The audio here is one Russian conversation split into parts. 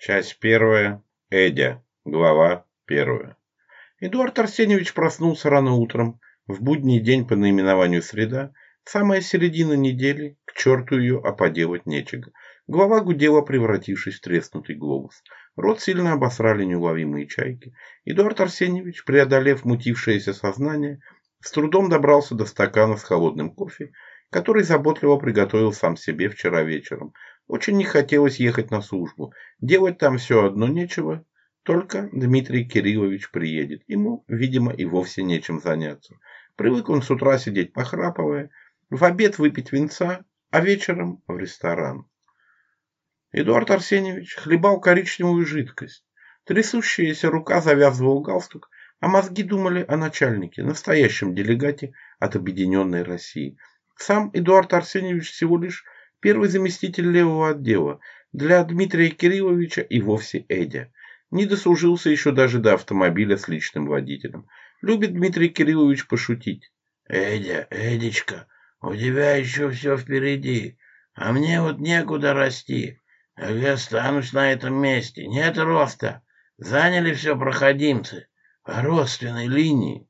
Часть первая. Эдя. Глава первая. Эдуард Арсеньевич проснулся рано утром, в будний день по наименованию среда, самая середина недели, к черту ее, а поделать нечего. Глава гудела, превратившись в треснутый глобус. Рот сильно обосрали неуловимые чайки. Эдуард Арсеньевич, преодолев мутившееся сознание, с трудом добрался до стакана с холодным кофе, который заботливо приготовил сам себе вчера вечером, очень не хотелось ехать на службу. Делать там все одно нечего. Только Дмитрий Кириллович приедет. Ему, видимо, и вовсе нечем заняться. Привык он с утра сидеть похрапывая, в обед выпить винца, а вечером в ресторан. Эдуард Арсеньевич хлебал коричневую жидкость. Трясущаяся рука завязывала галстук, а мозги думали о начальнике, настоящем делегате от Объединенной России. Сам Эдуард Арсеньевич всего лишь первый заместитель левого отдела, для Дмитрия Кирилловича и вовсе Эдя. Не дослужился еще даже до автомобиля с личным водителем. Любит Дмитрий Кириллович пошутить. «Эдя, Эдечка, у тебя еще все впереди, а мне вот некуда расти. Я останусь на этом месте. Нет роста. Заняли все проходимцы по родственной линии».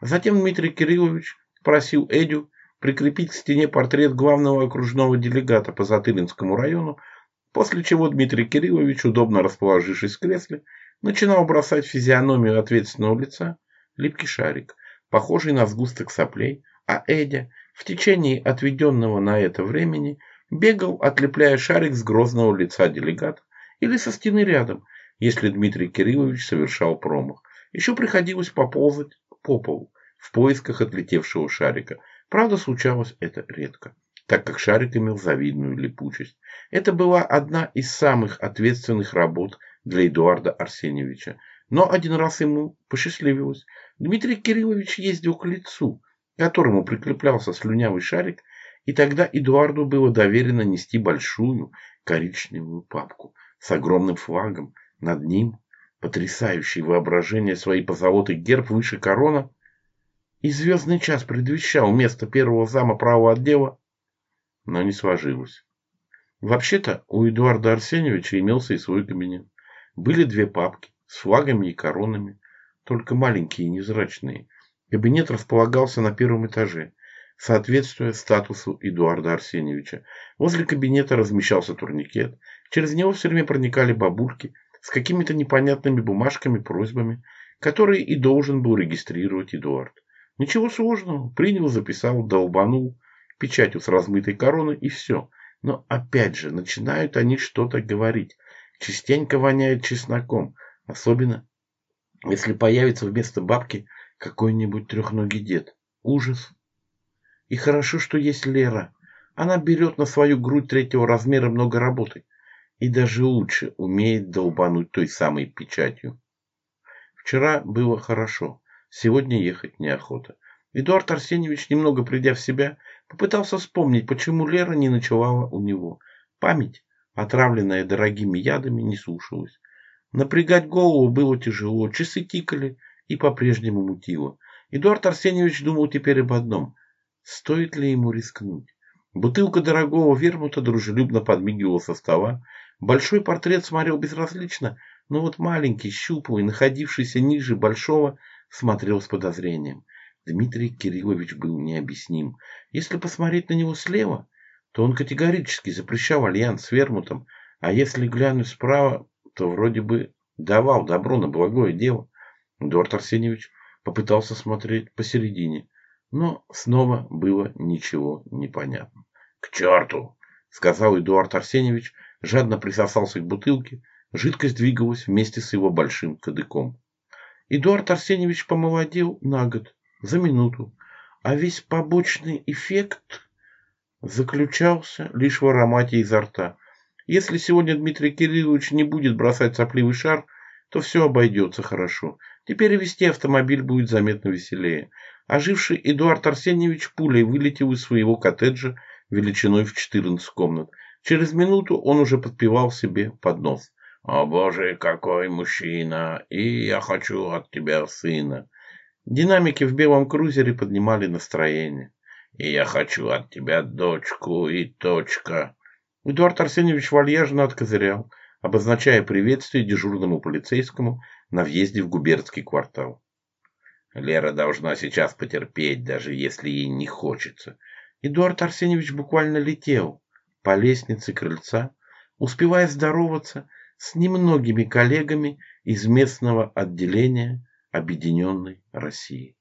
Затем Дмитрий Кириллович просил Эдю прикрепить к стене портрет главного окружного делегата по Затылинскому району, после чего Дмитрий Кириллович, удобно расположившись в кресле, начинал бросать в физиономию ответственного лица липкий шарик, похожий на сгусток соплей, а Эдя в течение отведенного на это времени бегал, отлепляя шарик с грозного лица делегата или со стены рядом, если Дмитрий Кириллович совершал промах. Еще приходилось поползать по полу в поисках отлетевшего шарика, Правда, случалось это редко, так как шарик имел завидную липучесть. Это была одна из самых ответственных работ для Эдуарда Арсеньевича. Но один раз ему посчастливилось. Дмитрий Кириллович ездил к лицу, к которому прикреплялся слюнявый шарик, и тогда Эдуарду было доверено нести большую коричневую папку с огромным флагом. Над ним, потрясающий воображение своей позолотой герб выше корона – и звездный час предвещал место первого зама правого отдела, но не сложилось. Вообще-то у Эдуарда Арсеньевича имелся и свой кабинет. Были две папки с флагами и коронами, только маленькие и незрачные. Кабинет располагался на первом этаже, соответствуя статусу Эдуарда Арсеньевича. Возле кабинета размещался турникет. Через него все время проникали бабульки с какими-то непонятными бумажками, просьбами, которые и должен был регистрировать Эдуард. Ничего сложного. Принял, записал, долбанул. Печатью с размытой короны и все. Но опять же, начинают они что-то говорить. Частенько воняет чесноком. Особенно, если появится вместо бабки какой-нибудь трехногий дед. Ужас. И хорошо, что есть Лера. Она берет на свою грудь третьего размера много работы. И даже лучше умеет долбануть той самой печатью. Вчера было хорошо. Сегодня ехать неохота. Эдуард Арсеньевич, немного придя в себя, попытался вспомнить, почему Лера не ночевала у него. Память, отравленная дорогими ядами, не слушалась. Напрягать голову было тяжело, часы тикали и по-прежнему мутило. Эдуард Арсеньевич думал теперь об одном. Стоит ли ему рискнуть? Бутылка дорогого вермута дружелюбно подмигивала со стола. Большой портрет смотрел безразлично, но вот маленький, щуплый, находившийся ниже большого, смотрел с подозрением. Дмитрий Кириллович был необъясним. Если посмотреть на него слева, то он категорически запрещал альянс с Вермутом, а если глянуть справа, то вроде бы давал добро на благое дело. Эдуард Арсеньевич попытался смотреть посередине, но снова было ничего непонятно. «К черту!» — сказал Эдуард Арсеньевич, жадно присосался к бутылке. Жидкость двигалась вместе с его большим кадыком. Эдуард Арсеньевич помолодел на год, за минуту, а весь побочный эффект заключался лишь в аромате изо рта. Если сегодня Дмитрий Кириллович не будет бросать сопливый шар, то все обойдется хорошо. Теперь вести автомобиль будет заметно веселее. Оживший Эдуард Арсеньевич пулей вылетел из своего коттеджа величиной в 14 комнат. Через минуту он уже подпевал себе под нос. О боже, какой мужчина! И я хочу от тебя сына. Динамики в белом крузере поднимали настроение. И я хочу от тебя дочку и точка. Эдуард Арсеньевич вальяжно откозырял, обозначая приветствие дежурному полицейскому на въезде в губернский квартал. Лера должна сейчас потерпеть, даже если ей не хочется. Эдуард Арсеньевич буквально летел по лестнице крыльца, успевая здороваться с немногими коллегами из местного отделения Объединенной России.